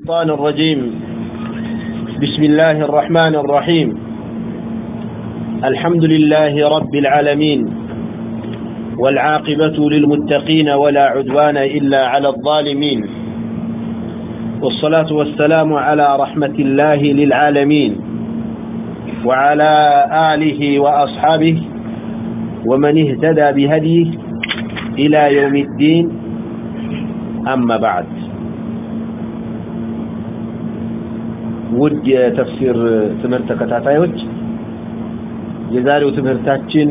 الشيطان الرجيم بسم الله الرحمن الرحيم الحمد لله رب العالمين والعاقبة للمتقين ولا عدوان إلا على الظالمين والصلاة والسلام على رحمة الله للعالمين وعلى آله وأصحابه ومن اهتدى بهديه إلى يوم الدين أما بعد ውድ የተፍሲር ትምህርት ተከታታዮች የዛሬው ትምህርታችን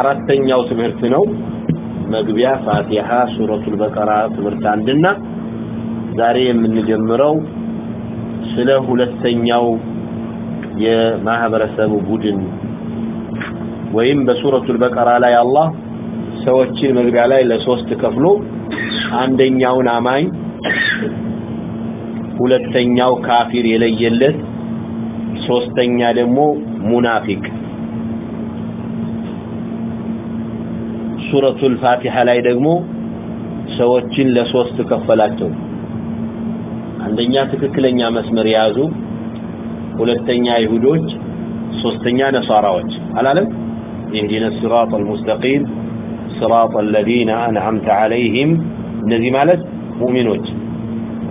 አራተኛው ትምህርት ነው መግቢያ ፋቲሃ ሱረቱል በቀራ ትምህርት አንድና ዛሬ የምንጀምረው ስለ ሁለተኛው የማህበረሰቡ ቡድን ወይም በሱረቱል በቀራ ላይ አላህ ሰዎችን መግቢያ ላይ ለሶስት ከፍሎ አንደኛውን አማኝ ሁለተኛው ካፊር የለየለት ሶስተኛ ደግሞ ሙናፊቅ ሱረቱል ፋቲሃ ላይ ደግሞ ሰዎችን ለሶስት ከፈላቸው አንደኛ ትክክለኛ መስመር ያዙ ሁለተኛ ይሁዶች ሶስተኛ ነሳራዎች አላለም ኢንዲነ ሲራጥ አልሙስተቂም ሲራጥ الذين انعمت عليهم እነዚህ ማለት ሙእሚኖች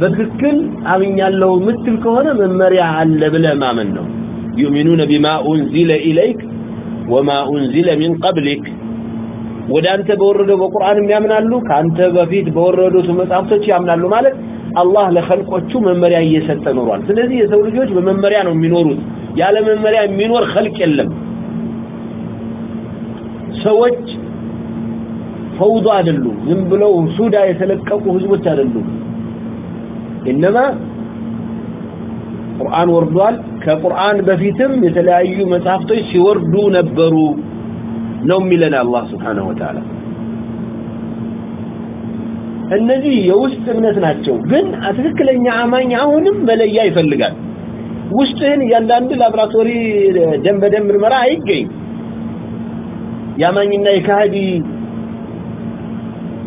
በትክክል አምኛለሁ ምትል ከሆነ መመሪያ አለ ብለህ ማመን ነው ዩሚኑነ ቢማ ኡንዚለ ኢለይክ ወማ ኡንዚለ ሚን ቀብሊክ ወደ አንተ በወረደው በቁርአንም ያምናሉ ከአንተ በፊት በወረዱት መጽሐፍቶች ያምናሉ ማለት አላህ ለኸልቆቹ መመሪያ እየሰጠ ኖሯል ስለዚህ የሰው ልጆች በመመሪያ ነው የሚኖሩት ያለ መመሪያ የሚኖር ኸልቅ የለም ሰዎች ፈውዱ አይደሉም ዝም ብለው ሱዳ የተለቀቁ ህዝቦች አይደሉም إنما قرآن وردوال كقرآن بفيتم مثل أي مسافطي سوردو نبرو نوم لنا الله سبحانه وتعالى النبي يوست من سناتشو قلن أتذك لن يعمان يعونم بل إياي فلقات وستهن يندان بالأبراطوري دنب دنب المرأة يجي يا إنه كهدي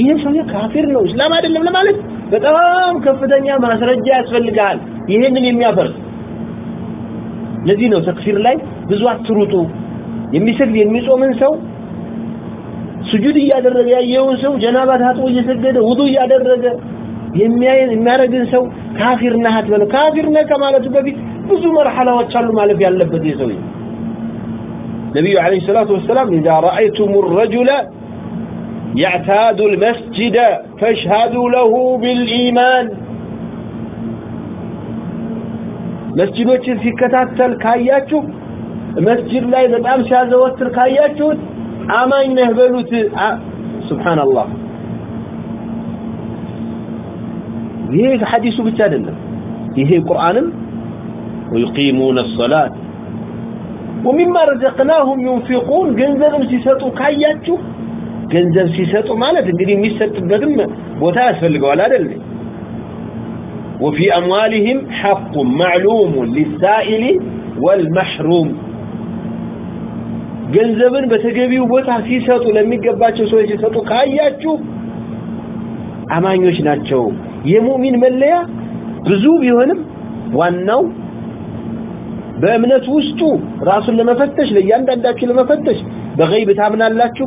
ይህን ሰው ካፊር ነው እስላም አይደለም ለማለት በጣም ከፍተኛ ማስረጃ ያስፈልጋል ይህንን የሚያፈርስ ለዚህ ነው ተክፊር ላይ ብዙ አትሩጡ የሚሰግድ የሚጾምን ሰው ስጁድ እያደረገ ያየውን ሰው ጀናባ ታጥቦ እየሰገደ ውዱ እያደረገ የሚያደርግን ሰው ካፊር ነህ አትበለው ካፊር ነህ ከማለቱ በፊት ብዙ መርሐላዎች አሉ ማለፍ ያለበት የሰው ነቢዩ ዐለይሂ ሰላቱ ወሰላም ኢዛ ረአይቱም ረጁላ يعتاد المسجد فاشهدوا له بالإيمان مسجد وشن في كتابة الكاياتو مسجد لا إذا بأمشى زوات الكاياتو أمين نهبلوت سبحان الله هي الحديث بتالي هي القرآن ويقيمون الصلاة ومما رزقناهم ينفقون قنزلهم سيساتوا كاياتو ገንዘብ ሲሰጡ ማለት እንግዲህ የሚሰጥበትም ቦታ ያስፈልገዋል አይደል وفي اموالهم حق معلوم للسائل والمحروم ገንዘብን በተገቢው ቦታ ሲሰጡ ለሚገባቸው ሰዎች ሲሰጡ ካያችሁ አማኞች ናቸው የሙእሚን መለያ ብዙ ቢሆንም ዋናው በእምነት ውስጡ ራሱን ለመፈተሽ ለእያንዳንዳችሁ ለመፈተሽ በገይብ ታምናላችሁ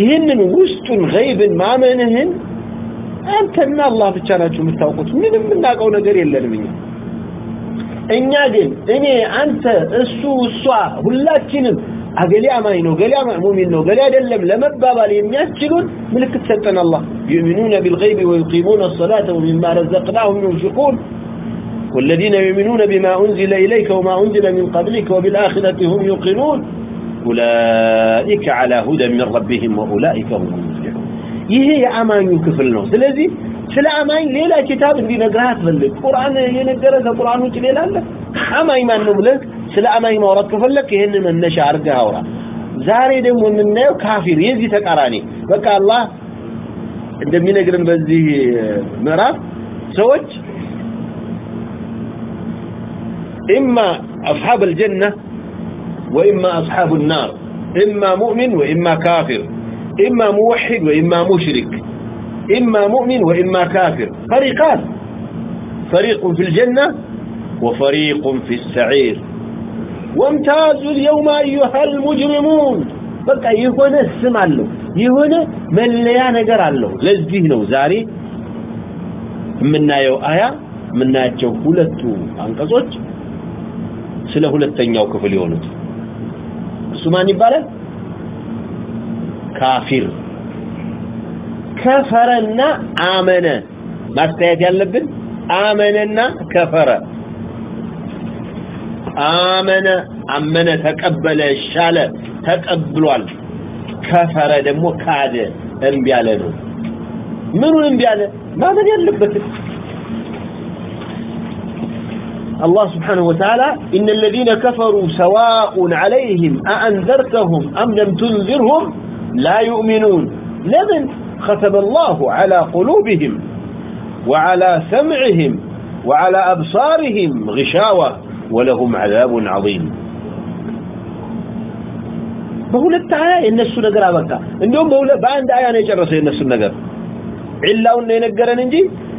ይህንን ውስጡን ገይብን ማመንህን አንተና አላህ ብቻ ናችሁ የምታውቁት ምንም የምናውቀው ነገር የለንም እኛ እኛ ግን እኔ አንተ እሱ እሷ ሁላችንም አገሌ አማኝ ነው ገሌ አማኝ ሙሚን ነው ገሌ አይደለም ለመባባል የሚያስችሉን ምልክት ሰጠን አላህ ዩሚኑነ ቢልገይብ ወዩቂሙነ ሰላተ ወሚማ ረዘቅናሁም ዩንፊቁን والذين يؤمنون بما أنزل إليك وما أنزل من قبلك وبالآخرة هم يقنون ኡላኢከ ዓላ ሁደ ምን ረቢህም ወኡላኢከ ሁም ሙፍሊሑን። ይሄ የአማኙ ክፍል ነው። ስለዚህ ስለ አማኝ ሌላ ኪታብ እንዲነግርህ አትፈልግ። ቁርአን የነገረ ከቁርአን ውጭ ሌላ አለ? አማኝ ማን ነው ብለህ ስለ አማኝ ማውራት ከፈለግ ይህን መነሻ አድርገህ አውራ። ዛሬ ደግሞ የምናየው ካፊር የዚህ ተቃራኒ በቃ አላህ እንደሚነግርን በዚህ ምዕራፍ ሰዎች ኢማ አስሓብ አልጀና وإما أصحاب النار إما مؤمن وإما كافر إما موحد وإما مشرك إما مؤمن وإما كافر فريقان فريق في الجنة وفريق في السعير وامتازوا اليوم أيها المجرمون بقى يهونا السمع له يهونا من اللي ينقر له لذيه نوزاري منا يو آية منا يتشوفوا لتو أنقصوش سلهوا لتنيوك في اليونتو እሱ ማን ይባላል ካፊር ከፈረና አመነ ማስተያየት ያለብን አመነና ከፈረ አመነ አመነ ተቀበለ ሻለ ተቀብሏል ከፈረ ደግሞ ካደ እንብያለ ነው ምኑን እንብያለ ማመን ያለበትን الله سبحانه وتعالى إن الذين كفروا سواء عليهم أأنذرتهم أم لم تنذرهم لا يؤمنون لمن ختم الله على قلوبهم وعلى سمعهم وعلى أبصارهم غشاوة ولهم عذاب عظيم بقول لك تعالى ان الناس نغرا بقى انهم بقول بان دعاء ينقرس الناس نغرا علاو انه ينغرن انجي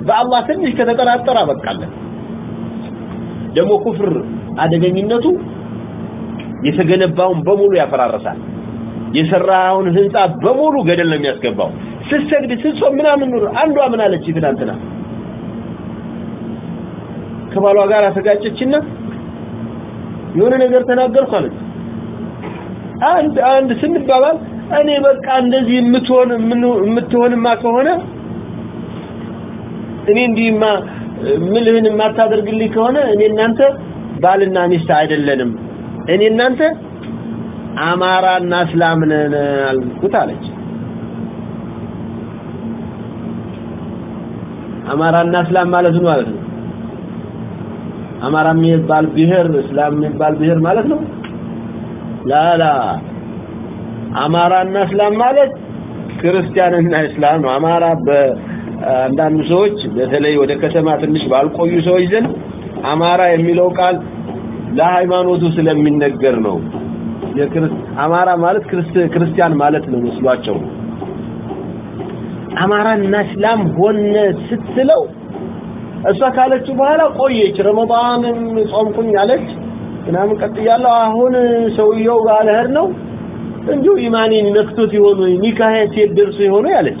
چمالو گار چیری جیتو میٹونا ہمارا میربال اسلام بال بہر مالک لال اسلام کر ہمارا አንዳንድ ሰዎች በተለይ ወደ ከተማ ትንሽ ባልቆዩ ሰዎች ዘንድ አማራ የሚለው ቃል ለሃይማኖቱ ስለሚነገር ነው አማራ ማለት ክርስቲያን ማለት ነው መስሏቸው አማራ እና እስላም ሆነ ስትለው እሷ ካለችው በኋላ ቆየች ረመዳንም ጾምኩኝ አለች ምናምን ቀጥያለሁ አሁን ሰውየው ባለህር ነው እንዲሁ ኢማኔን ነክቶት የሆኑ ኒካሄ ሴት ደርሶ የሆኑ ያለች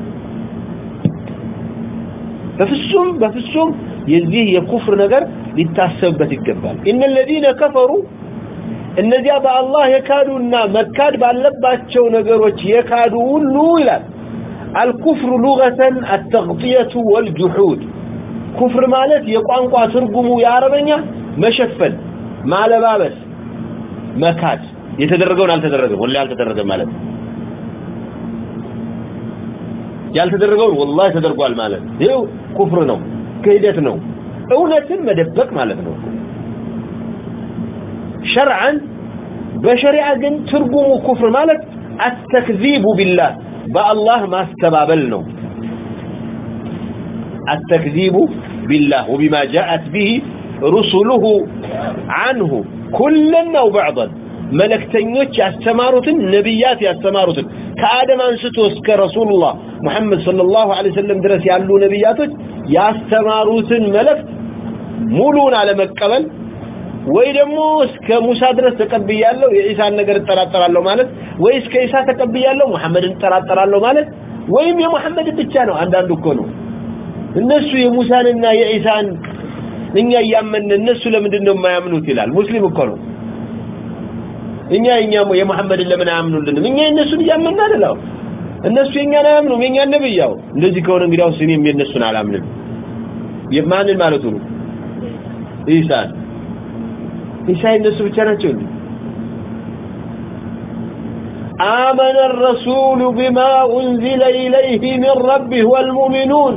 ففسهم بفسهم يزيه يكفر نقر لتاسوب بات الجبال إن الذين كفروا إن ذي أبع الله يكادوا النام مكاد بعد لبات شو نقر الكفر لغة التغطية والجحود كفر مالات يقوان قوى ترقموا يا ربن يا مشفل مالا بابس مكاد يتدرقون هل تدرقون هل تدرقون مالات ያልተደረገውን والله ተደርጓል ማለት ይሄው ኩፍር ነው ክህደት ነው እውነትን መደበቅ ማለት ነው شرعا በሸሪዓ ግን ትርጉሙ كفر مالك التكذيب بالله بالله ما استبابل ነው التكذيب بالله وبما جاءت به رسله عنه كلا او بعضا መልእክተኞች ያስተማሩትን ነብያት ያስተማሩትን ከአደም አንስቶ እስከ ረሱልላህ መሐመድ ሰለላሁ ዐለይሂ ወሰለም ድረስ ያሉ ነብያቶች ያስተማሩትን መልእክት ሙሉን አለመቀበል ወይ ደግሞ እስከ ሙሳ ድረስ ተቀብያለሁ የኢሳን ነገር እጠራጠራለሁ ማለት ወይ እስከ ኢሳ ተቀብያለሁ መሐመድን እጠራጠራለሁ ማለት ወይም የመሐመድን ብቻ ነው አንዳንዱ እኮ ነው እነሱ የሙሳንና የኢሳን እኛ እያመንን እነሱ ለምንድን ነው የማያምኑት ይላል ሙስሊም እኮ ነው እኛ እኛ ነው ለምን አያምኑልንም እኛ እነሱ ይያምናል አይደለው እነሱ እኛ አያምኑም። አያምኑ እኛ ነብይ ያው እንደዚህ ከሆነ እንግዲህ አሁን ስኒም አላምንም የማንን ማለት ነው ኢሳ ኢሳ እነሱ ብቻ ናቸው እንዴ آمن الرسول بما أنزل إليه من ربه والمؤمنون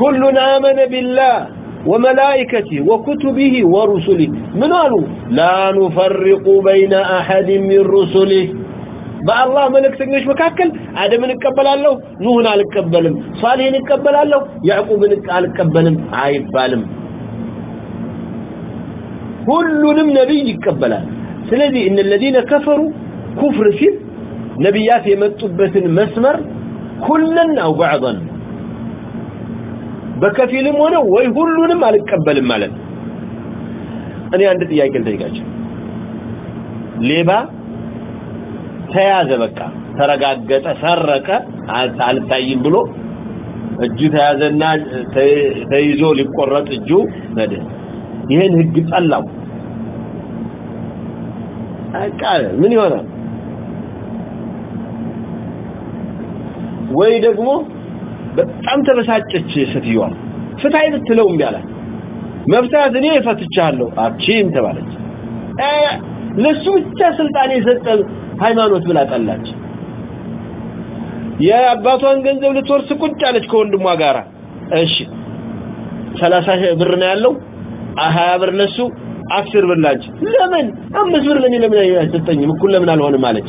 كل آمن بالله وملائكته وكتبه ورسله من قالوا لا نفرق بين أحد من رسله بقى الله ملك تنجيش مكاكل عدم نكبل الله نوهنا نكبلم صالح نكبل الله يعقوب نكبلم عايب بالم كلهم نبي يكبلان سلذي إن الذين كفروا كفر في نبيات يمتبت مسمر كلنا أو بعضا በከፊልም ሆነ ወይ ሁሉንም አልቀበልም ማለት እኔ አንድ ጥያቄ ልጠይቃችሁ ሌባ ተያዘ በቃ ተረጋገጠ ሰረቀ አልታይም ብሎ እጁ ተያዘና ተይዞ ሊቆረጥ እጁ ነደ ይሄን ህግ ጠላው አቃለ ምን ይሆናል ወይ ደግሞ በጣም ተበሳጨች ሴትዮዋ ፍታይ ብትለው እምቢ አላት መፍታት እኔ እፈትቻለሁ አቺም ተባለች ለሱ ብቻ ስልጣን የሰጠ ሃይማኖት ብላ ጠላች የአባቷን ገንዘብ ልትወርስ ቁጭ አለች ከወንድሟ ጋራ እሺ 30 ብር ነው ያለው 20 ብር ለሱ 10 ብር ላንቺ ለምን አምስት ብር ለኔ ለምን አይሰጠኝም እኩል ለምን አልሆንም አለች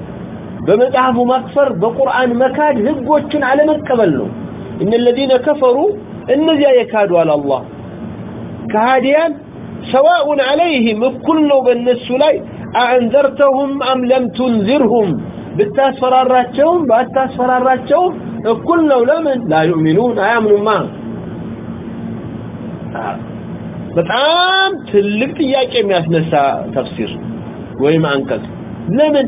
بمدعب مكفر بقرآن مكاد هب وشن على من إن الذين كفروا إن يكادوا على الله كهاديا سواء عليهم بكل نوب النس لي أعنذرتهم أم لم تنذرهم بالتاس فرار راتشهم بالتاس فرار لمن لا يؤمنون أعملوا معه بطعام تلقت إياك إمياس نسا تفسير وهي معنكت لمن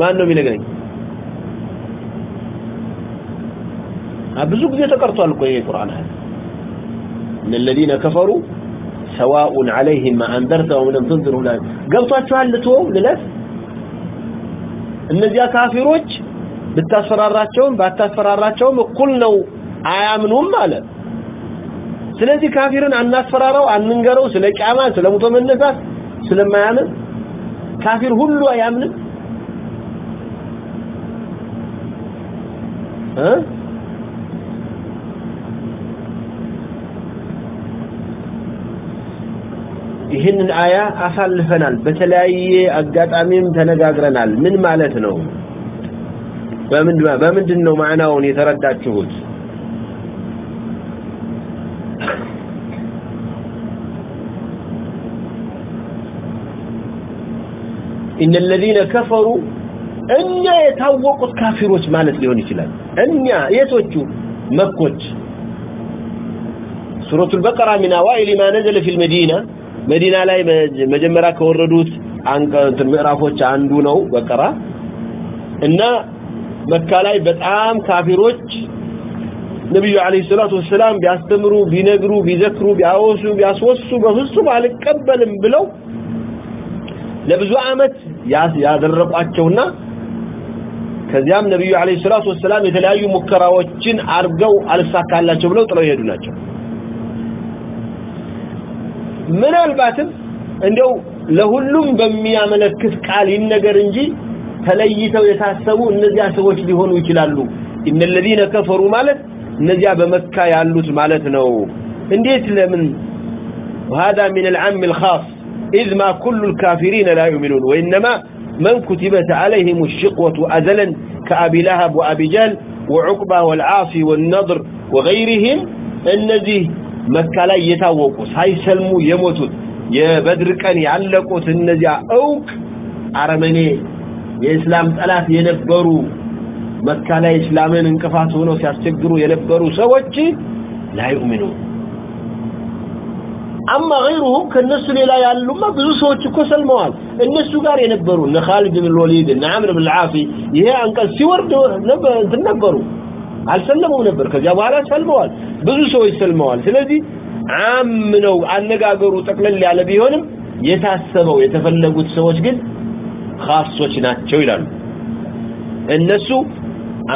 ማን ነው የሚነግረኝ? ብዙ ጊዜ ተቀርቷል እኮ ይሄ ቁርአን አለ ان الذين كفروا سواء عليهم ما انذرتهم لم تنذرهم لا ገብቷቸዋል ልትወ ልለፍ እነዚያ ካፊሮች ብታስፈራራቸውም ባታስፈራራቸውም እኩል ነው አያምኑም አለ ስለዚህ ካፊርን አናስፈራራው አንንገረው ስለ ቂያማ ስለ ሙቶ መነሳት ስለማያምን ካፊር ሁሉ አያምንም ይህንን አያ አሳልፈናል። በተለያየ አጋጣሚም ተነጋግረናል። ምን ማለት ነው? በምንድን ነው ማዕናውን የተረዳችሁት? إن الذين كفروا تھا وہ روکا جی نہ ከዚያም ነቢዩ ዓለ ሰላት ወሰላም የተለያዩ ሙከራዎችን አርገው አልሳካላቸው ብለው ጥለው ይሄዱ ናቸው ምናልባትም እንደው ለሁሉም በሚያመለክት ቃል ይነገር እንጂ ተለይተው የታሰቡ እነዚያ ሰዎች ሊሆኑ ይችላሉ ኢነ الذين كفروا ማለት እነዚያ በመካ ያሉት ማለት ነው እንዴት ለምን وهذا من العام الخاص إذ ما كل الكافرين لا يؤمنون وإنما من كتبت عليهم الشقوة أزلا كأبي لهب وأبي جال وعقبة والعاصي والنظر وغيرهم الذي مكة لا يتوقف هاي سلموا يموتوا يا بدر كان يعلقوا النزي أوك عرمني يا إسلام ثلاث ينبروا مكة لا إسلامين انكفاتوا ونوسي أستقدروا ينبروا سواجي لا يؤمنون አማ ገይሩሁም ከእነሱ ሌላ ያሉማ ብዙ ሰዎች እኮ ሰልመዋል እነሱ ጋር የነበሩ እነ ካሊድ ብን ልወሊድ እነ አምር ብን ልዓፊ ይሄ አንቀጽ ሲወርድ እንትን ነበሩ አልሰለሙም ነበር ከዚያ በኋላ ሰልመዋል ብዙ ሰዎች ሰልመዋል ስለዚህ አም ነው አነጋገሩ ጠቅለል ያለ ቢሆንም የታሰበው የተፈለጉት ሰዎች ግን ካሶች ናቸው ይላሉ እነሱ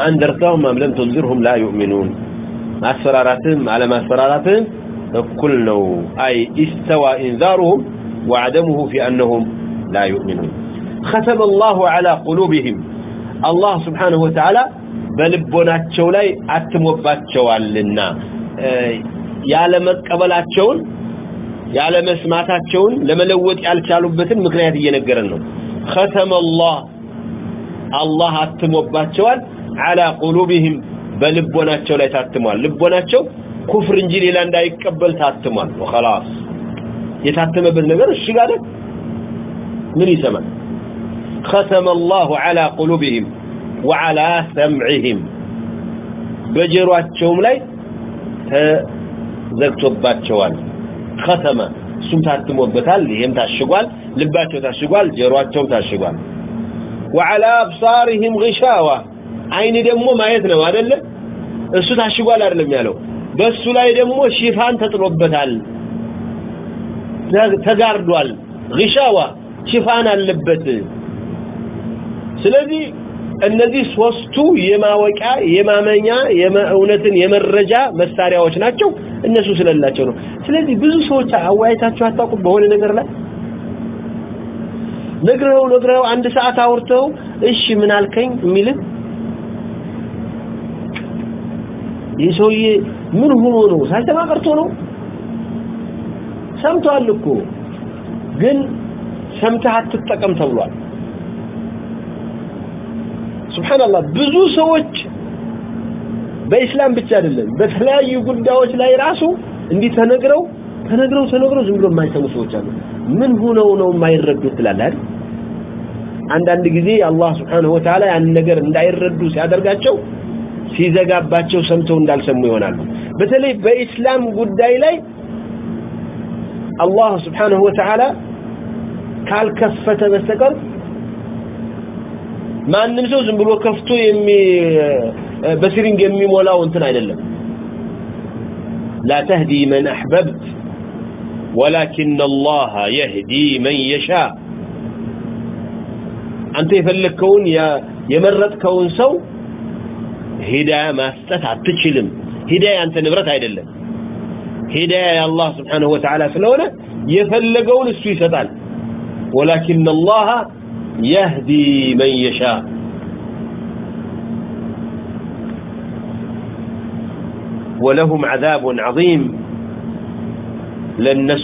አንደርተውም አምለም ትንዝርሁም ላ ዩእሚኑን አሰራራትም አለማሰራራትም كله أي استوى إنذارهم وعدمه في أنهم لا يؤمنون ختم الله على قلوبهم الله سبحانه وتعالى بل ابونا تشولي أتم وبات لنا يعلم أبلات شول يعلم أسماتات شول لما لوت يعلم شالبت المقرياتي ينقرنهم ختم الله الله أتم وبات على قلوبهم بل ابونا تشولي تأتم وبات شول ኩፍር እንጂ ሌላ እንዳይቀበል ታትሟል وخلاص የታተመበት ነገር እሺ ጋር ምን ይሰማል ختم الله على قلوبهم وعلى سمعهم በጀሯቸውም ላይ ተዘግቶባቸዋል ختم እሱም ታትሞበታል ይሄም ታሽጓል ልባቸው ታሽጓል ጀሯቸው ታሽጓል وعلى ابصارهم غشاوة عين ደግሞ ማየት ነው አይደል እሱ ታሽጓል አይደለም ያለው በሱ ላይ ደግሞ ሽፋን ተጥሎበታል ተጋርዷል ግሻዋ ሽፋን አለበት ስለዚህ እነዚህ ሶስቱ የማወቂያ የማመኛ የእውነትን የመረጃ መሳሪያዎች ናቸው እነሱ ስለላቸው ነው ስለዚህ ብዙ ሰዎች አዋይታቸው አጣቁ በሆነ ነገር ላይ ነግረው ነግረው አንድ ሰዓት አውርተው እሺ ምን አልከኝ የሚልን ይህ ሰውዬ ምን ሆኖ ነው ሳልተማ ቀርቶ ነው ሰምተዋል እኮ ግን ሰምተህ አትጠቀም ተብሏል ስብሓንላህ ብዙ ሰዎች በኢስላም ብቻ አይደለም በተለያዩ ጉዳዮች ላይ ራሱ እንዲህ ተነግረው ተነግረው ተነግረው ዝም ብሎ የማይሰሙ ሰዎች አሉ ምን ሆነው ነው የማይረዱ ትላለህ አንዳንድ ጊዜ አላህ ስብሓንሁ ወተዓላ ያን ነገር እንዳይረዱ ሲያደርጋቸው ሲዘጋባቸው ሰምተው እንዳልሰሙ ይሆናሉ በተለይ በኢስላም ጉዳይ ላይ አላህ ስብሓንሁ ወተዓላ ካልከፈተ በስተቀር ማንም ሰው ዝም ብሎ ከፍቶ በሲሪንግ የሚሞላው እንትን አይደለም ላ ተህዲ መን አሕበብት ወላኪን አላህ የህዲ መን የሻ አንተ የፈለግከውን የመረጥከውን ሰው هداية ما ستسعى تتشلم هداية أنت نبرتها يدى الله هداية يا الله سبحانه وتعالى في الأولى يفلقوا لسوي ستعال ولكن الله يهدي من يشاء ولهم عذاب عظيم لن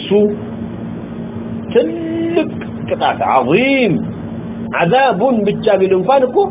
تلك قطعة عظيم عذاب بالجابل ونفانكو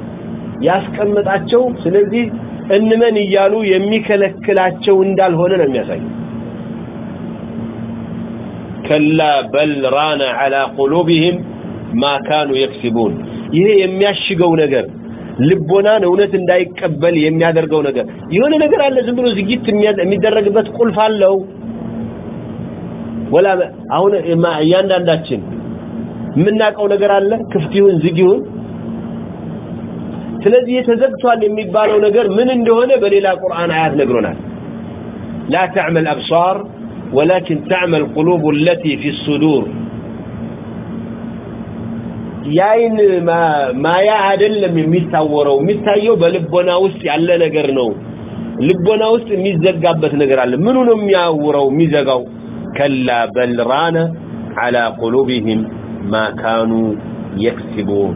ያስቀምጣቸው ስለዚህ እንመን እያሉ የሚከለክላቸው እንዳልሆነ ነው የሚያሳይ ከላ በል ራነ على قلوبهم ما كانوا يكسبون ይሄ የሚያሽገው ነገር ልቦናን እውነት እንዳይቀበል የሚያደርገው ነገር የሆነ ነገር አለ ዝም ብሎ ዝግት የሚደረግበት ቁልፍ አለው ወላ አሁን እያንዳንዳችን የምናውቀው ነገር አለ ክፍት ይሁን ዝግ ስለዚህ የተዘግቷል የሚባለው ነገር ምን እንደሆነ በሌላ ቁርአን አያት ነግሮናል لا تعمل ابصار ولكن تعمل قلوب التي في الصدور ياين ما ما يا አይደለም የሚታወረው የሚታየው በልቦና ውስጥ ያለ ነገር ነው ልቦና ውስጥ የሚዘጋበት ነገር አለ ምን ነው የሚያወራው የሚዘጋው كلا بل ران على قلوبهم ما كانوا يكسبون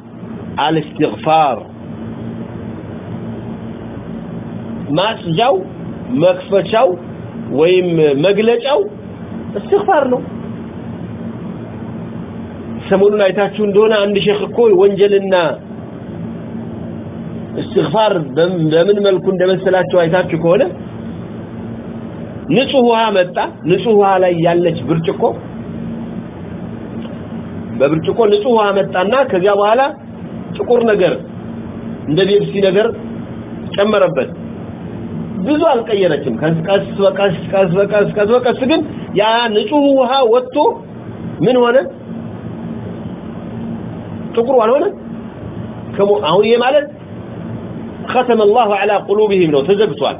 الاستغفار ما تجاو ما كفتشاو ويم مقلجاو استغفار نو سمونو نايتاتشون دونا عند شيخ الكوي وانجلنا استغفار بمن ملكون دمن سلاتشو نايتاتشو كولا نسوه ها مدتا نسوه ها لا يالج برشكو ببرشكو نسوه ها مدتا ناكا جاو هالا ጥቁር ነገር እንደ ቤፕሲ ነገር ጨመረበት ብዙ አልቀየረችም ቀስ በቀስ ቀስ በቀስ ቀስ በቀስ ግን ያ ንጹህ ውሃ ወጥቶ ምን ሆነ ጥቁር አልሆነ ከሞ አሁን ይሄ ማለት ختم الله على قلوبهم ነው ተዘግቷል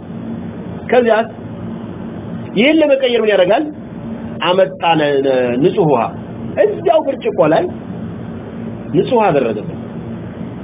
ከዚያ ይሄን ለመቀየር ምን ያደርጋል አመጣ ንጹህ ውሃ እዚያው ብርጭቆ ላይ ንጹህ አደረገበት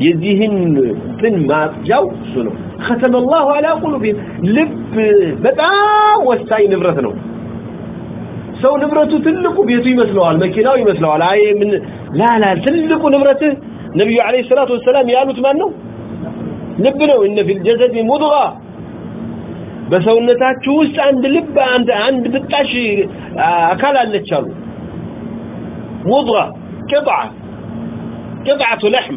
يزيهن تن ما تجاو سنو ختم الله على قلوبهم لب بتاع وستاي نبرت نو سو نبرته تلقو بيتو يመስለዋል መኪናው ይመስለዋል አይ ምን لا لا تلقو نبرته نبي عليه الصلاه والسلام يالوت ما ነው ልብ ነው ان في الجسد مضغه በሰውነታችሁ ውስጥ አንድ ልብ አንድ አንድ ብጣሽ አካል አለች አሉ مضغه قطعه قطعه لحم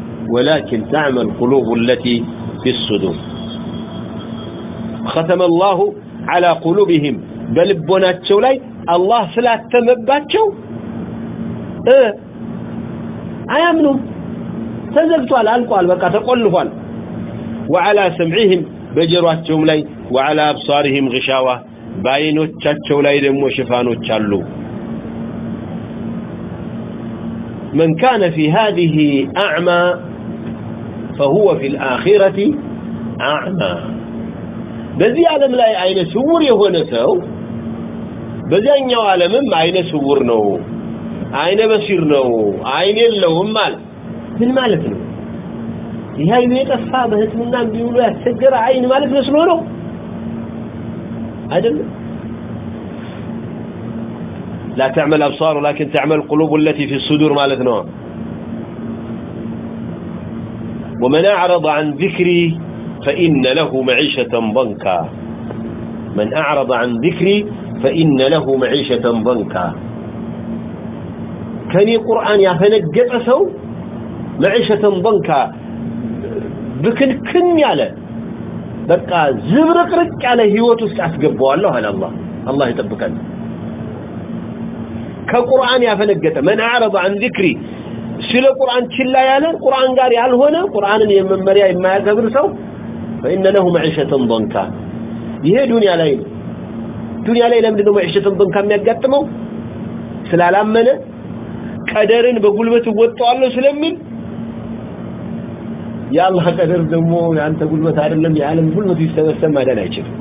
ولكن تعمى القلوب التي في الصدور ختم الله على قلوبهم بلبونات شولاي الله سلاة تمبات شو اه اي امنوا تزلتوا على القوة البكاة تقولوا وعلى سمعهم بجروات شولاي وعلى ابصارهم غشاوة باينو تشات شولاي دمو شفانو تشالو من كان في هذه أعمى فهو في الآخرة أعمى بذي عالم لا عين سور يهو نسو بذي أن يعلم عالمم عين سور نو عين بسير نو عين اللهم مال من مالك نو هاي بيت أصحابه هتمنام بيقولوا يتسجر عين مالك نسلو نو لا تعمل أبصار ولكن تعمل قلوب التي في الصدور مالك نو ومن أعرض عن ذكري فإن له معيشة ضنكا من أعرض عن ذكري فإن له معيشة ضنكا كان القرآن يفنجد أسو معيشة ضنكا بكن كن يالا بقى زبرك رك على هيوتوس أسقبوا الله على الله الله يتبكن كالقرآن يفنجد من أعرض عن ذكري ስለ ቁርአን ችላ ያለ ቁርአን ጋር ያልሆነ ቁርአንን የመመሪያ የማያከብር ሰው فإن له معيشة ضنكا ይሄ ዱንያ ላይ ነው ዱንያ ላይ ለምንድን ነው معيشة ضنكا የሚያጋጥመው ስላላመነ ቀደርን በጉልበት እወጣዋለሁ ስለሚል የአላህ ቀደር ደግሞ የአንተ ጉልበት አይደለም የዓለም ጉልበት ይሰበሰብ ማዳን አይችልም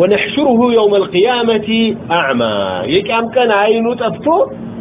ونحشره يوم القيامة أعمى يكام كان عينه تفتو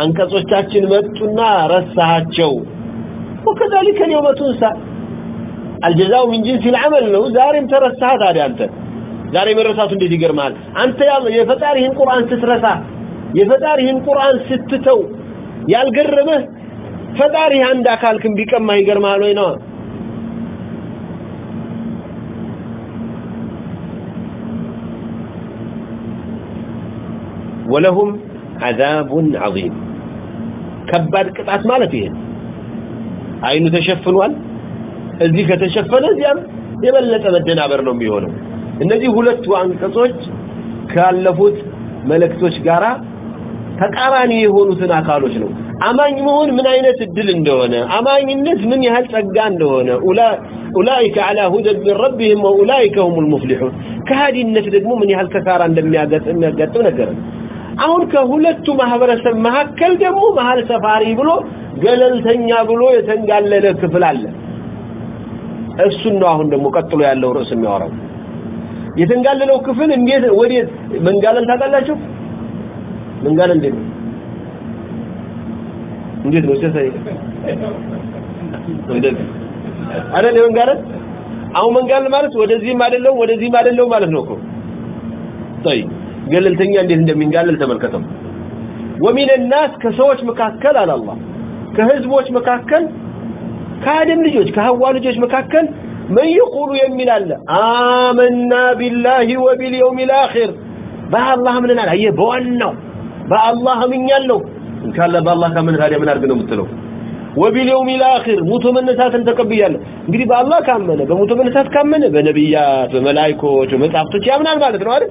አንቀጾቻችን መጡና ረሳቸው وكذلك اليوم تنسى الجزاء من جنس العمل له ዛሬም ተረሳህ ታዲያ አንተ ዛሬ መረሳቱ እንዴት ይገርማል አንተ ያ የፈጣሪህን ቁርአን ስትረሳ የፈጣሪህን ቁርአን ስትተው ያልገረመህ ፈጣሪ አንድ አካልክም ቢቀማ ይገርማል ወይ ነው ولهم عذاب عظيم كبار قطعات مالته عينه تشفنوال اذي كتشفن ازيام يبلط بدنا بر نو ميهونو انذي ሁለት وانقصوت كالفوت ملكتوش غارا ተቃራኒ የሆኑትን አካሎች ነው አማኝ መሆን ምን አይነት እድል እንደሆነ አማኝነት ምን ያህል ጸጋ እንደሆነ اولئك على هدى من ربهم واولئك هم المفلحون كهادينت ደግሞ ምን ያህል ተካራ እንደሚያገጥም ያገጥም ነገር ነው አሁን ከሁለቱ ማህበረሰብ መካከል ደግሞ መሃል ሰፋሪ ብሎ ገለልተኛ ብሎ የተንጋለለ ክፍል አለ እሱን ነው አሁን ደግሞ ቀጥሎ ያለው ርዕስ የሚያወራው የተንጋለለው ክፍል እንዴት ወዴት መንጋለል ታውቃላችሁ መንጋለል እንዴት ነው እንዴት ነው ሲሳይ እንዴት አረ መንጋለል አሁን መንጋለል ማለት ወደዚህም አይደለም ወደዚህም አይደለም ማለት ነው እኮ ጠይቅ ገለልተኛ እንዴት እንደሚንጋለል ተመልከተው ومن الناس ከሰዎች መካከል አለ الله ከህዝቦች መካከል ከአደም ልጆች ከሐዋ ልጆች መካከል من يقول يمين الله آمنا بالله وباليوم الآخر با الله من الله هي بوانو با الله من يالو إن كان الله با الله كامن هذا من أرقنا متلو وباليوم الآخر موتو من نسات انتقبيا انقري با الله كامن بموتو من نسات كامن بنبيات وملائكوت ومتعبتوت يا من المالك نوارد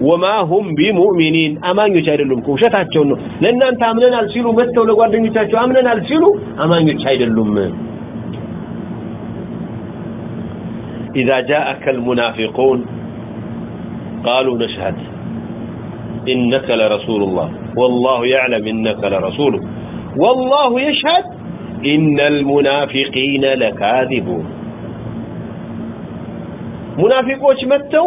وما هم بمؤمنين امان يشايدلهم كوشتاتشو نو لان انت امنن السيلو متو لغوالدين يشايدلهم امنن السيلو امان يشايدلهم اذا جاءك المنافقون قالوا نشهد انك لرسول الله والله يعلم انك لرسوله والله يشهد ان المنافقين لكاذبون منافقوش متو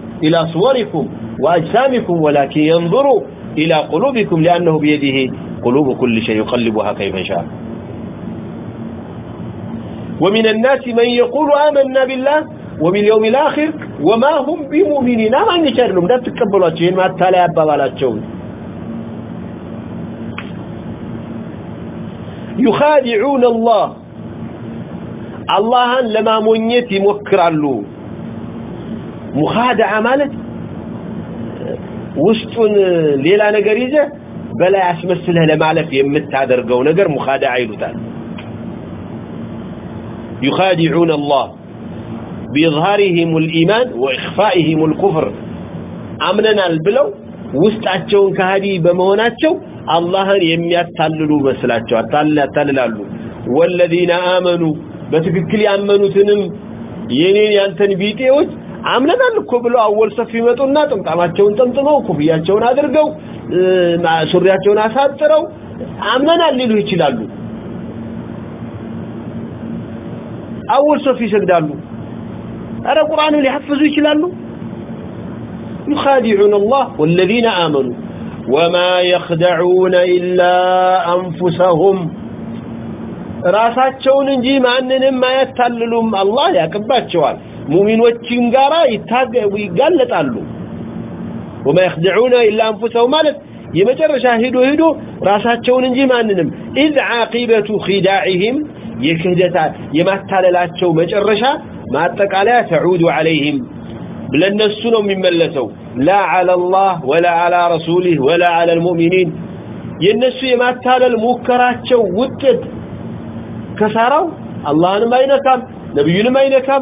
إلى صوركم وأجسامكم ولكن ينظروا إلى قلوبكم لأنه بيده قلوب كل شيء يقلبها كيف شاء ومن الناس من يقول آمنا بالله وباليوم الآخر وما هم بمؤمنين ما يشعر لهم لا تكبروا ما تلا يبقى على الشون يخادعون الله الله لما مونيتي مكرا له ሙካድዓ ማለት ውስጡን ሌላ ነገር ይዘ በላይ አስመስለህ ለማለፍ የምታደርገው ነገር ሙካድዓ ይሉታል يخادعون الله بإظهارهم الإيمان وإخفائهم الكفر أمننا البلو وستعجون كهدي بمهنة الله يمي أتللوا مسلاتشو أتللوا أتللوا والذين آمنوا بس كل يأمنوا تنم ينين يأنتن بيتي وش አምነናል እኮ ብለው አወል ሰፊ ይመጡና ጥምጣማቸውን ጠምጥመው ኩብያቸውን አድርገው ሱሪያቸውን አሳጥረው አምነናል ሊሉ ይችላሉ። አወል ሰፊ ይሰግዳሉ። አረ ቁርአኑ ሊሐፍዙ ይችላሉ። يخادعون الله والذين آمنوا وما يخدعون إلا أنفسهم راسات شون انجي ما أننم ما يتللهم الله يا كبات شوال ሙሚኖችም ጋራ ይታገው ይጋለጣሉ وما يخدعون الا انفسهم مالك يمجرشه هدو هدو راساتهون እንጂ ማንንም اذ عاقبه خداعهم يكهدታ የማታለላቸው መጨረሻ ማጠቃለያ تعود عليهم ለነሱ ነው የሚመለሰው لا على الله ولا على رسوله ولا على المؤمنين የነሱ የማታለል ሙከራቸው ውጥት ከሳራው አላህንም አይነካም ነብዩንም አይነካም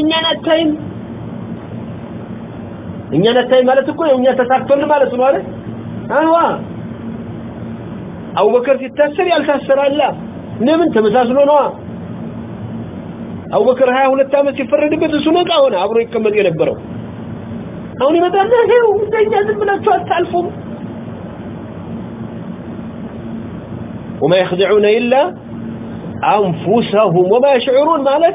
እኛን አታይም እኛን አታይም ማለት እኮ እኛ ተሳክቶልን ማለት ነው አይደል አዋ አቡበከር ሲታሰር ያልታሰራላ ለምን ተመሳስሎ ነዋ አቡበከር 22 ዓመት ሲፈረድበት እሱ ነቃ ሆነ አብሮ ይቀመጥ የነበረው አሁን ይመጣል ይሄው እንደኛ ዝም ብላችሁ አታልፉም وما يخدعون الا انفسهم وما يشعرون مالك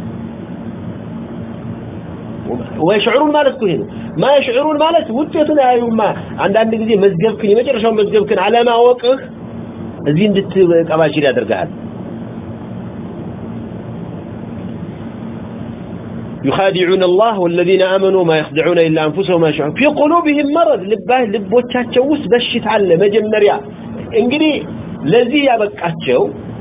ويشعرون مالت كهنا ما يشعرون مالت وتفتنا يا يوم ما عندنا نقدي مزجبكن يمجر شو مزجبكن على ما وقف زين دت كماشير هذا الرجال يخادعون الله والذين آمنوا ما يخدعون إلا أنفسهم ما يشعرون في قلوبهم مرض لباه لبوتات شوس بشي تعلم مجمع مريا انقدي لذي يا بك أتشو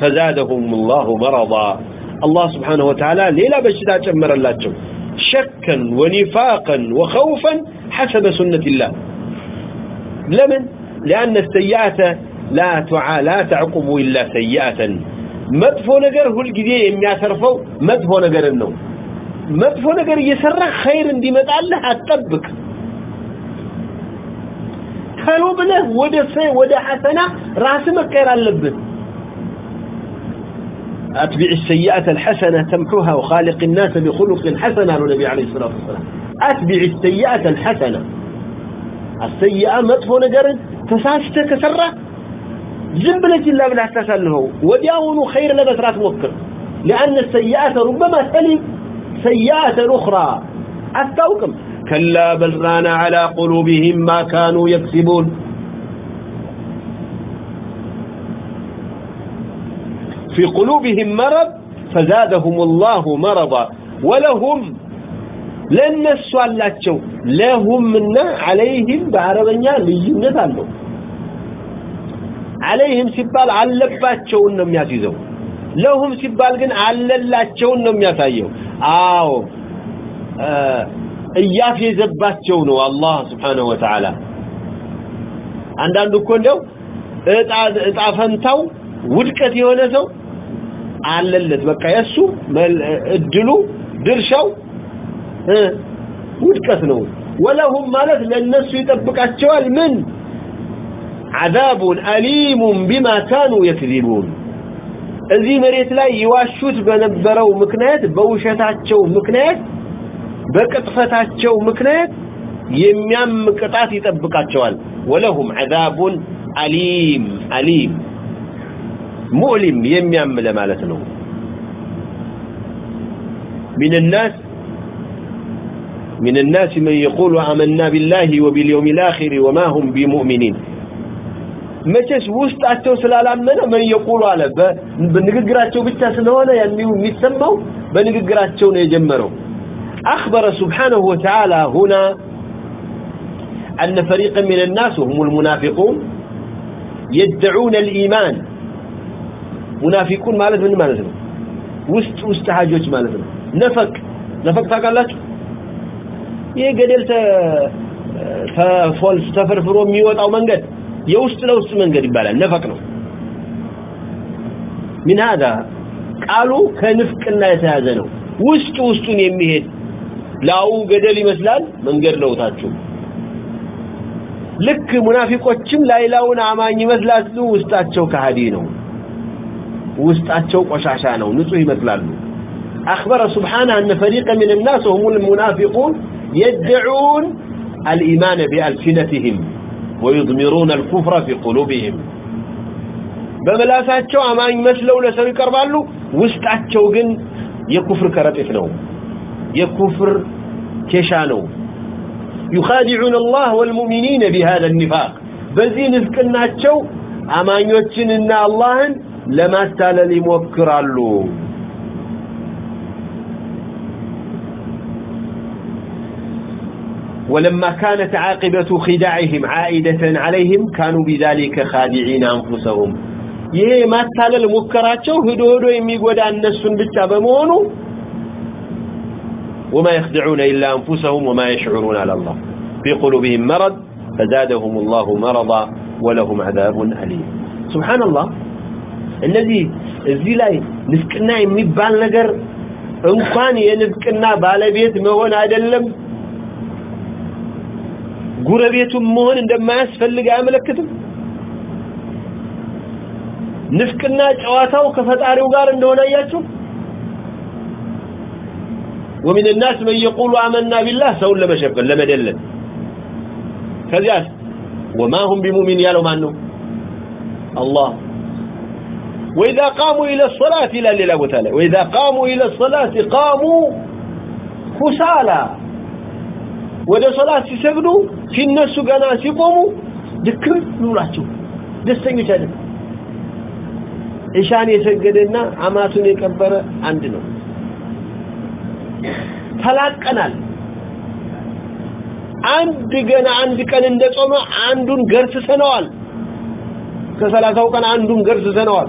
فزادهم الله مرضا الله سبحانه وتعالى ليلا بشدا جمر الله شكا ونفاقا وخوفا حسب سنة الله لمن؟ لأن السيئة لا, تعا... لا تعقب إلا سيئة مدفو نقره القذية إما ترفو مدفو نقر النوم مدفو نقر يسرع خير دي مدعلة أتبك قالوا بنا ودا سي ودا حسنة راسمك كير اللبن أتبع السيئة الحسنة تمحوها وخالق الناس بخلق حسنة للنبي عليه الصلاة والسلام أتبع السيئة الحسنة السيئة مطفو نجر تساستة كسرة زنبلة الله بلا تسأله ودعونه خير لبس رات موكر لأن السيئة ربما تلم سيئة أخرى أتوكم كلا بلغان على قلوبهم ما كانوا يكسبون في قلوبهم مرض فزادهم الله مرضا ولهم لنسوا اللاتشو لهم منا عليهم بعربانيا ليهم نتعلم عليهم سبال علباتشو انهم يعزيزو لهم سبال قن علللاتشو انهم يعزيزو آو اياف يزباتشو انه الله سبحانه وتعالى عندنا نكون لو اتعفنتو ودكت يونسو አለለት በቃ የሱ እድሉ ድርሻው ውድቀት ነው ولهم ማለት ለነሱ ይጠብቃቸዋል ምን عذاب اليم بما كانوا يكذبون እዚህ መሬት ላይ ይዋሹት በነበረው ምክንያት በውሸታቸው ምክንያት በቅጥፈታቸው ምክንያት የሚያም ቅጣት ይጠብቃቸዋል ولهم عذاب اليم اليم ሙዕሊም የሚያምለ ማለት ነው من الناس من الناس من يقول آمنا بالله وباليوم الآخر وما هم بمؤمنين መቼስ ውስጣቸው ስላላመነ ምን ይቆሉ አለ በንግግራቸው ብቻ ስለሆነ ያንኑ የሚሰማው በንግግራቸው ነው የጀመረው اخبر سبحانه وتعالى هنا ان فريقا من الناس هم المنافقون يدعون الايمان ሙናፊቁን ማለት ምን ማለት ነው ውስጥ ውስጥ ሀጆች ማለት ነው ነፈቅ ነፈቅ ታቃላችሁ ይሄ ገደል ተፎልስ ተፈርፍሮ የሚወጣው መንገድ የውስጥ ለውስጥ መንገድ ይባላል ነፈቅ ነው ምን هذا ቃሉ ከንፍቅና የተያዘ ነው ውስጥ ውስጡን የሚሄድ ላው ገደል ይመስላል መንገድ ለውታችሁ ልክ ሙናፊቆችም ላይላውን አማኝ ይመስላሉ ውስጣቸው ከሃዲ ነው ውስጣቸው ቆሻሻ ነው ንጹህ ይመስላሉ اخبر سبحانه ان فريقا من الناس هم المنافقون يدعون الايمان بالفنتهم ويضمرون الكفر في قلوبهم بملاساتهم امانئ مثلوا لسو يقربالو وسطاتهم كن يكفر كرطيف نو يكفر كيشا نو يخادعون الله والمؤمنين بهذا النفاق بذين نفقناتهم امانئوتين ان اللهن ለማታለል ይሞክራሉ ولما كانت عاقبة خداعهم عائدة عليهم كانوا بذلك خادعين أنفسهم يهي ما تتال المكرات شو هدو هدو يميقود أن نسون بالتابمون وما يخدعون إلا أنفسهم وما يشعرون على الله في قلوبهم مرض فزادهم الله مرضا ولهم عذاب أليم سبحان الله እነዚህ እዚህ ላይ ንፍቅና የሚባል ነገር እንኳን የንፍቅና ባለቤት መሆን አይደለም ጉረቤቱም መሆን እንደማያስፈልግ አያመለክትም ንፍቅና ጨዋታው ከፈጣሪው ጋር እንደሆነ አያችሁ ومن الناس من يقول آمنا بالله سؤل لما شفقا لما دلل كذلك وما هم بمؤمن يالو ما الله وإذا قاموا إلى الصلاة لا لله وتعالى وإذا قاموا إلى الصلاة قاموا كسالا وإذا صلاة سيسجدوا في الناس قانا سيقوموا ذكر نوراتهم دستنجي سيسجد إشان يسجدنا عماتون يكبر عندنا ثلاث قنال عند قانا عند قانا عند قانا عندون قرس سنوال كسلاثة وقانا عندون قرس سنوال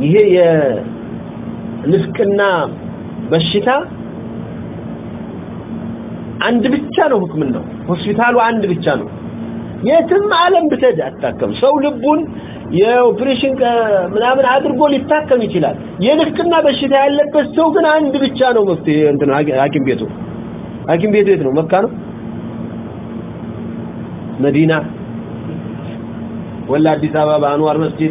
شپنا چار آکمپیت آکمپیتے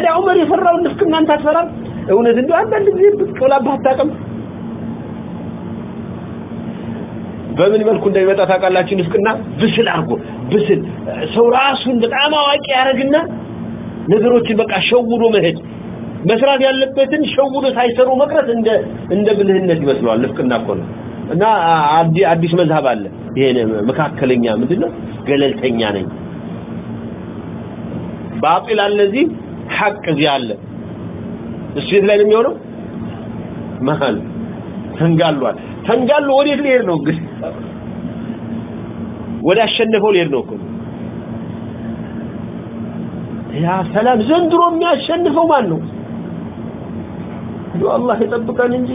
አለ ዑመር ይፈራው ንስክናን ታፈራ እውነት እንደው አንድ ጊዜ ብትቆላ ባታቀም በምን መልኩ እንደሚመጣ ታቃላችሁ ንስክና ብስል አርጎ ብስል ሰው ራሱን በጣም አዋቂ ያረግና ነገሮችን በቃ ሸውዶ መሄድ መስራት ያለበትን ሸውዶ ሳይሰሩ መቅረት እንደ እንደ ብልህነት ይመስለዋል ንስክና እኮ ነው እና አዲስ አዲስ መዝሃብ አለ ይሄን መካከለኛ ምንድነው ገለልተኛ ነኝ ባጢል አለዚህ ሀቅ እዚህ አለ እሱ የት ላይ ነው የሚሆነው መሀል ተንጋሏል ተንጋሉ ወዴት ሊሄድ ነው ግን ወደ አሸነፈው ሊሄድ ነው ያ ሰላም ዘንድሮ የሚያሸንፈው ማን ነው አላህ ይጠብቀን እንጂ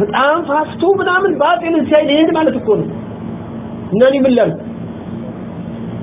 በጣም ፋፍቶ ምናምን በአጤንን ሲያይ ይሄድ ማለት እኮ ነው እና እኔ ምን ላልኩ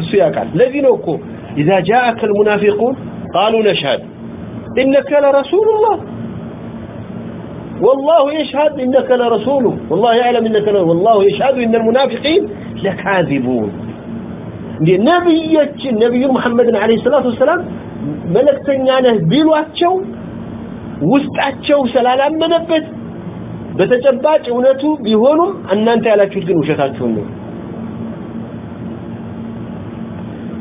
እሱ ያቃል ለዚ ነው እኮ ኢዛ جاءከ المنافقون قالوا نشهد انك لرسول الله والله يشهد انك لرسوله والله يعلم انك لرسوله. والله يشهد ان المنافقين لكاذبون دي نبيያችን نبي محمد عليه الصلاه والسلام መልእክተኛ ነህ ቢሏቸው ውስጣቸው ሰላላመነበት በተጨባጭ እውነቱ ቢሆኑም እናንተ ያላችሁት ግን ውሸታችሁ ነው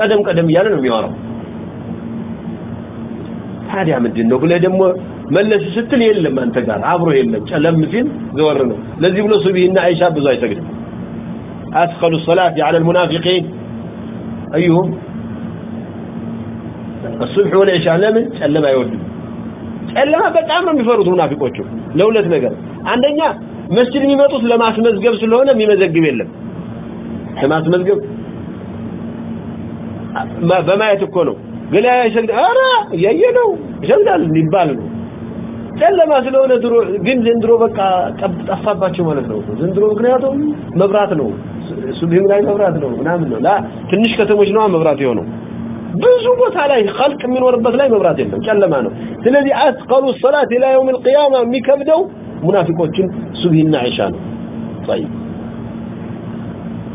ቀደም ቀደም እያለ ነው የሚያወራው ታዲያ ምንድን ነው ብለህ ደግሞ መለስ ስትል የለም አንተ ጋር አብሮ የለም ጨለም ሲል ዘወር ነው ለዚህ ብሎ ሱቢ እና አይሻ ብዙ አይሰግድም አስቀሉ ሰላት ያለ ልሙናፊቂን አይሁም الصبح والعشاء ለምን ጨለም አይወድም ጨለማ በጣም ነው የሚፈሩት ሙናፊቆቹ ለሁለት ነገር አንደኛ መስጂድ የሚመጡት ለማስመዝገብ ስለሆነ የሚመዘግብ የለም ለማስመዝገብ በማየት እኮ ነው ግን አይሸንድ አረ እያየ ነው ይሸንዳል ሊባል ነው ጨለማ ስለሆነ ድሮ ግን ዘንድሮ በቃ ጠብ ጠፋባቸው ማለት ነው ዘንድሮ ምክንያቱም መብራት ነው ሱብሂም ላይ መብራት ነው ምናምን ነው ትንሽ ከተሞች ነው መብራት የሆነው ብዙ ቦታ ላይ خلق የሚኖርበት ላይ መብራት የለም ጨለማ ነው ስለዚህ አስቀሩ ሶላት ኢላ የውም القيامه የሚከብደው ሙናፊቆችን ሱብሂና ኢሻ ነው طيب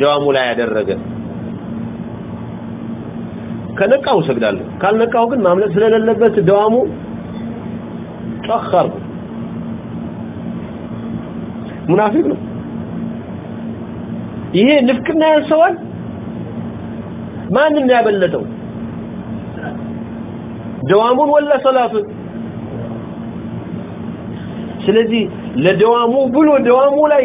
ደዋሙ ላይ ያደረገ ከነቃው ሰግዳለ ካልነቃው ግን ማምለክ ስለሌለበት ደዋሙ ጠخر منافق ነው ይሄ ንፍቅና ያሰዋል ማንንም ያበለጠው ደዋሙን ወላ ሶላቱ ስለዚህ ለደዋሙ ብሎ ደዋሙ ላይ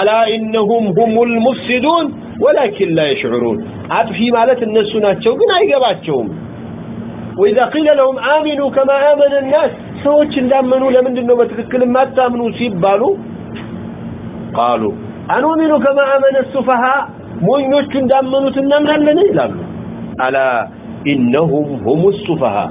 الا انهم هم المفسدون ولكن لا يشعرون عاد مالت الناس ناتشو غن ايغباچوم واذا قيل لهم امنوا كما امن الناس سوچ اندامنو لمندنو بتككل ما تامنو سيبالو قالوا انؤمن كما امن السفهاء مونيوچ اندامنو تنامنالني يلالو الا انهم هم السفهاء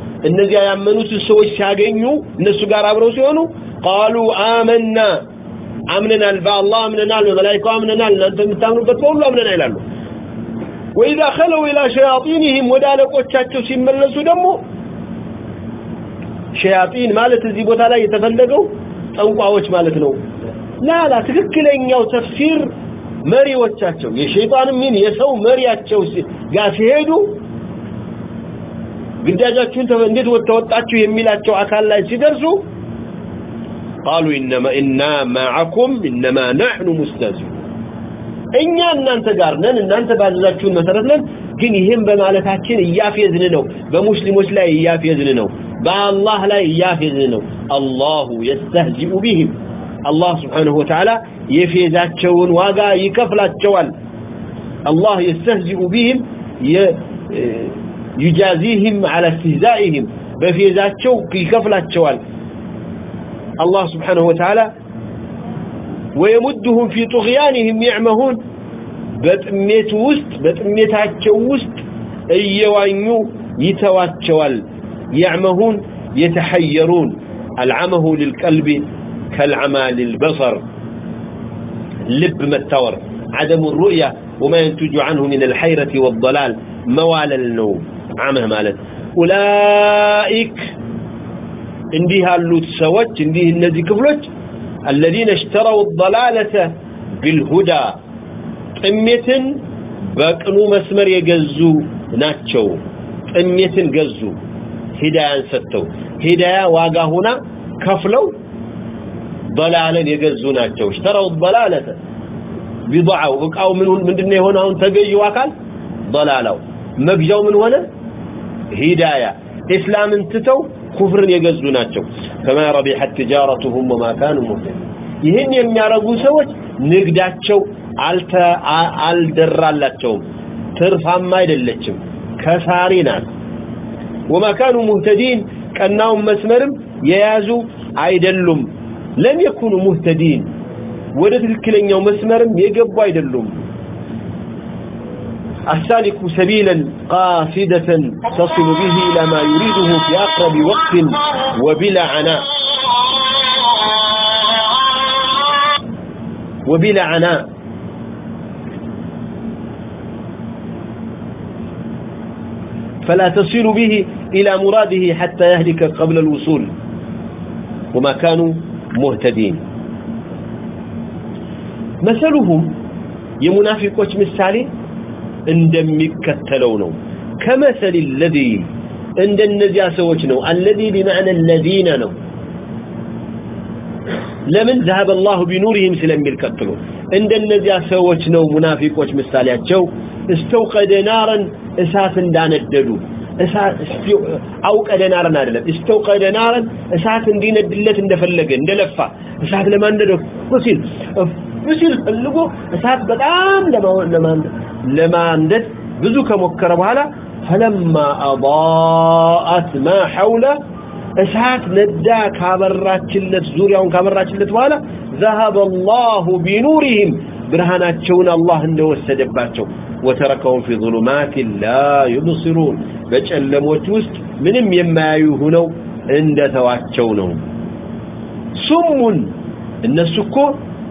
እነዚያ ያመኑትን ሰዎች ሲያገኙ እነሱ ጋር አብረው ሲሆኑ ቃሉ አመና አምነናል በአላህ አምነናል በመላይኮ አምነናል እናንተ የምታምኑበት በሁሉ አምነና ይላሉ ወኢዛ ከለው ኢላ ሸያጢንህም ወደ አለቆቻቸው ሲመለሱ ደግሞ ሸያጢን ማለት እዚህ ቦታ ላይ የተፈለገው ጠንቋዎች ማለት ነው ላላ ትክክለኛው ተፍሲር መሪዎቻቸው የሸይጣን ሚን የሰው መሪያቸው ጋር ሲሄዱ ግዳጃችሁን እንዴት ወጣችሁ የሚላቸው አካል ላይ ሲደርሱ قالوا انما انا معكم انما نحن مستذئ እኛ እናንተ ጋር ነን እናንተ ባዘዛችሁን መሰረት ነን ግን ይሄን በማለታችን ያፈዝን ነው በሙስሊሞች ላይ ያፈዝን ነው በአላህ ላይ ያፈዝን ነው الله يستهزئ بهم الله سبحانه وتعالى የፈዛቸውን ዋጋ ይከፍላቸዋል الله يستهزئ بهم يجازيهم على استهزائهم بفي ذاتشو كيكفلة شوال الله سبحانه وتعالى ويمدهم في طغيانهم يعمهون بتأميت وست بتأميت هاتشو وست ايوانيو يتوات شوال يعمهون يتحيرون العمه للقلب كالعمى للبصر لب متور عدم الرؤية وما ينتج عنه من الحيرة والضلال موال النوم አመህ ማለት ኡላኢክ እንዲህ ያሉት ሰዎች እንዲህ እነዚህ ክፍሎች አለዚነ اشتروا الضላለተ ቢልሁዳ ጥሜትን በቅኑ መስመር የገዙ ናቸው ጥሜትን ገዙ ሂዳያን ሰጥተው ሂዳያ ዋጋ ሆና ከፍለው ضላለን የገዙ ናቸው اشتروا الضላለተ ቢضعوا እቃው ምን ምንድነው የሆነ አሁን ተገዩ አካል ضላላው መግዣው ምን ሆነ هداية إسلام انتتو كفر يقزوناتو كما ربيحت تجارتهم وما كانوا مهتم يهن يمي عرقو سوات نقداتو عالدرالاتو ترفع مايدلاتو كسارينات وما كانوا مهتدين كأنهم مسمرم ييازو عيدلهم لم يكونوا مهتدين ودت الكلين يوم مسمرم يقبوا عيدلهم السالك سبيلا قاسدة تصل به إلى ما يريده في أقرب وقت وبلا عناء وبلا عناء فلا تصل به إلى مراده حتى يهلك قبل الوصول وما كانوا مهتدين مثلهم يمنافقوا كمثالي እንደሚከተለው ነው ከመሰል الذي እንደነዚያ ሰዎች ነው الذي بمعنى الذين ነው لمن ذهب الله بنورهم سلم يكتلوا እንደነዚያ ሰዎች ነው منافقዎች ምሳሌያቸው استوقد نارا اساس እንዳነደዱ አውቀደ ናረን አይደለም استوقد نارا እሳት እንዲነድለት እንደፈለገ እንደለፋ እሳት ለማንደደው ሲል ምስል ፈልጎ እሳት በጣም ለማንደድ ብዙ ከሞከረ በኋላ ፈለማ አባአት ማ ሐውለ እሳት ነዳ ካበራችለት ዙሪያውን ካበራችለት በኋላ ዘሀበ ላሁ ቢኑሪህም ብርሃናቸውን አላህ እንደወሰደባቸው ወተረከውም ፊ ظሉማት ላ ዩብስሩን በጨለሞች ውስጥ ምንም የማያዩ ሁነው እንደተዋቸው ነው ሱሙን እነሱ እኮ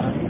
ہاں